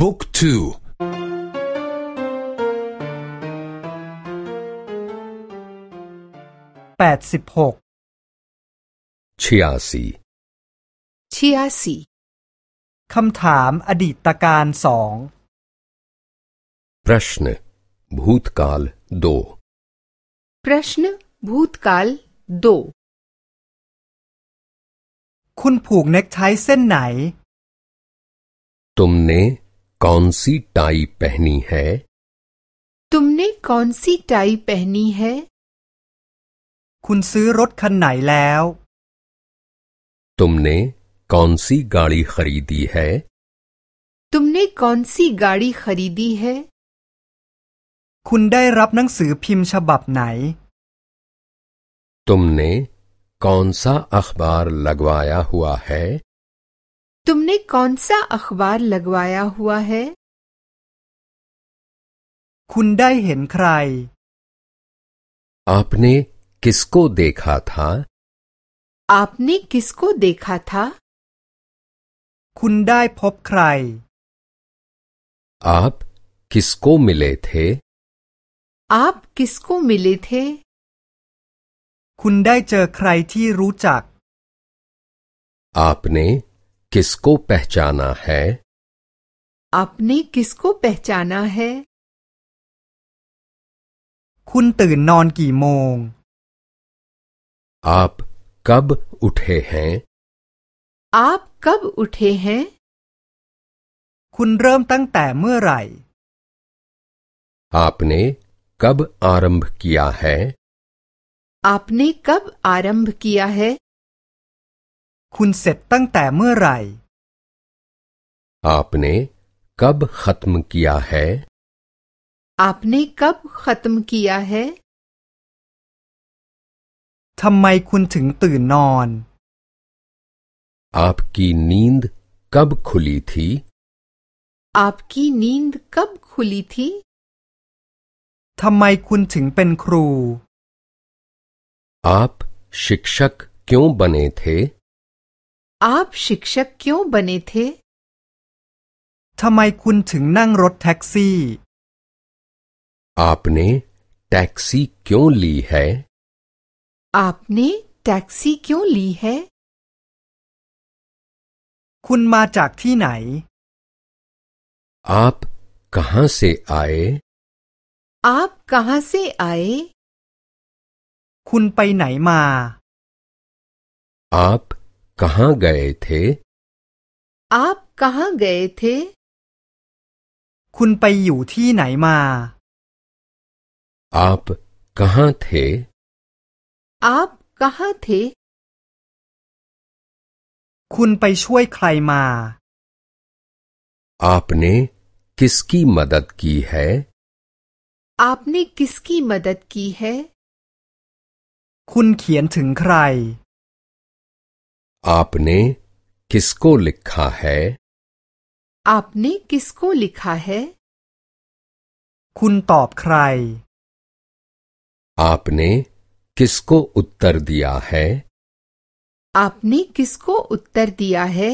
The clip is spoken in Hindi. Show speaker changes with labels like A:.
A: บุ๊กทู
B: แปดสิบหก
C: छियासी
D: छियासी
B: คำถามอดีตการสอง
C: प्रश्न भूतकाल दो
D: प्रश्न भूतकाल दो
B: คุณผูกเน็กไทเส้นไหน
C: तुमने कौन सी टाई पहनी है
D: तुमने कौन सी टाई पहनी है
B: คุณซื้อรถคันไหนแล้ว
C: तुमने कौन सी गाड़ी खरीदी है
D: तुमने कौन सी गाड़ी खरीदी है
B: คุณได้รับหนังสือพิมพ์ฉบับไหน
C: तुमने कौन सा अखबार लगवाया हुआ है
D: तुमने कौन सा अखबार लगवाया हुआ है
B: คุณได้เห็นใคร
C: आपने किसको देखा था
D: आपने किसको देखा था
B: คุณได้พบใคร
C: आप किसको मिले थे
D: आप किसको मिले थे
B: คุณได้เจอใครที่รู้จัก
C: आपने किसको पहचाना है
D: आपने किसको पहचाना है
B: คุณตื่นนอนกี่โมง
C: आप कब उठे हैं
D: आप कब उठे हैं
B: คุณเริ่มตั้งแต่เมื่อไหร่
C: आपने कब आरंभ किया है
D: आपने कब आरंभ किया है
B: คุณเสร็จตั้งแต่เมื่อไหร่
C: आपने कब खत्म किया है
D: आपने कब खत्म किया है
B: ทำไมคุณถึงตื่นนอน
C: आपकी नींद कब खुली थी
D: आपकी नींद कब खुली थी
B: ทำไมคุณถึงเป็นครู
C: आप शिक्षक क्यों बने थे
D: आप शिक्षक क्यों बने थे
B: ทำไมคุณถึงนั่งรถแท็กซี่
C: आपने टैक्सी क्यों ली है
D: आपने टैक्सी क्यों ली है
B: คุณมาจากที่ไหน
C: आप कहां से आए
D: आप कहां से आए
B: คุณไปไหนมา
C: आप कहां गए थे
D: आप कहां गए थे
B: คุณไปอยู่ที่ไหนมา
C: आप कहां थे
D: आप कहां थे
B: คุณไปช่วยใครมา
C: आपने किसकी मदद की है
D: आपने किसकी मदद की है
B: คุณเขียนถึงใคร
C: आपने किसको लिखा है
D: आपने किसको लिखा है
B: คุณตอบใคร
C: आपने किसको उत्तर दिया है
D: आपने किसको उत्तर दिया है